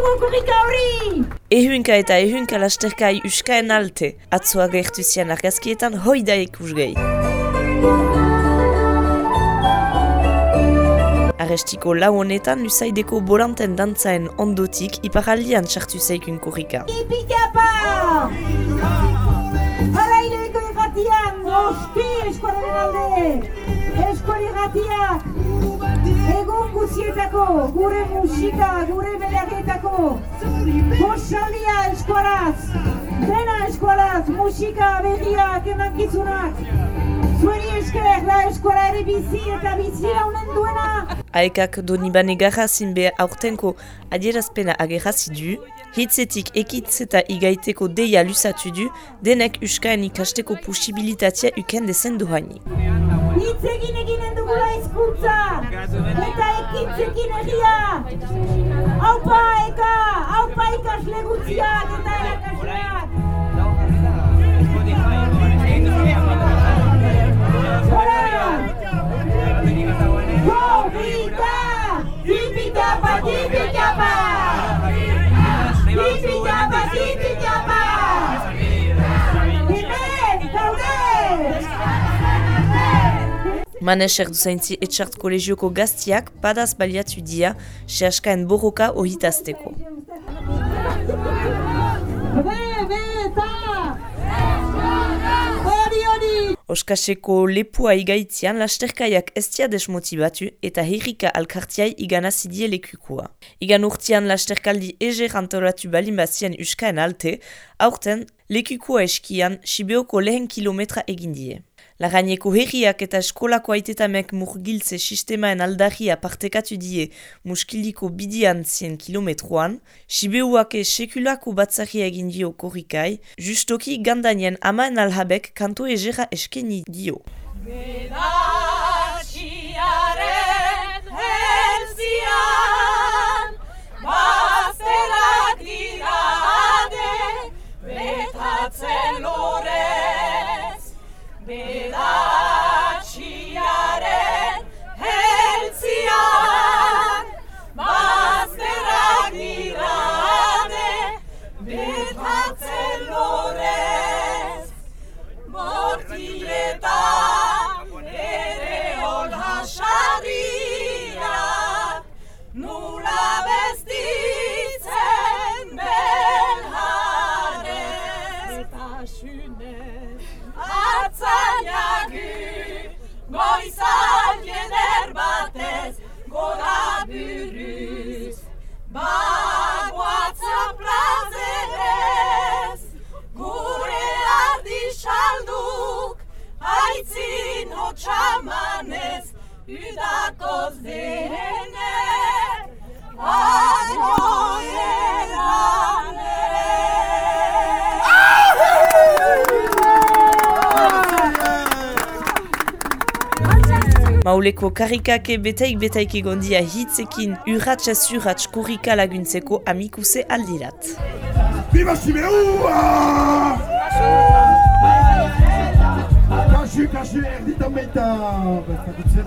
Dugu kurrika hori! Ehunka eta ehunka lasterkai uskaen alte, atzoa gertu zian argazkietan hoida ikusgei. Arestiko lau honetan usaideko bolanten dantzaen ondotik iparaldian txartu zaikun kurrika. Ipikapa! Hala hileko egatian, oski eskuaren alde! Eskori egatiak! Egun guzietako, gure musika, gure belarrietako! Bosaldia eskuaraz! Dena eskuaraz, musika, berriak, emankizunak! Zueri esker, la eskuara ere bizi eta bizi launen duena! Aekak donibane garra zinbe aurtenko adierazpena agerrazi du, hitzetik ekitz eta igaiteko deia lusatu du, denek uskaen ikasteko posibilitatea uken dezen dohaini. Hitz egin eginen dugula hizkuntza eta ekintzekin egia! Aupa eka, aupa ikasle gutxiak eta erakasleak! Manes erduzaintzi etxart kolegioko gaztiak padaz baliatu dia, sehaskaen borroka ohitazteko. Be, be, eta! Hori, hori! Oskaseko lepua igaitzian lasterkaiak estia desmotibatu eta herrika alkartiai iganazidie lekukua. Igan urtian lasterkaldi eger antolatu balin bazien uskaen alte, aurten lekukua eskian Sibeoko lehen kilometra egindie. Laraineko herriak eta eskolako aitetamek murgiltze sistemaen aldarria partekatu die muskiliko bidian zien kilometroan, Sibeuake sekulako batzarria egin dio korrikai, justoki gandanien amaen alhabek kanto egera eskeni dio. Bedatxiaren with hearts udakoz dene adio Mauleko karikake betaik betaik egondia hitzekin urratxa zurratx kurrika laguntzeko amikuse aldirat. Viva Sibeua! kasu erditan baita bazkakutzen.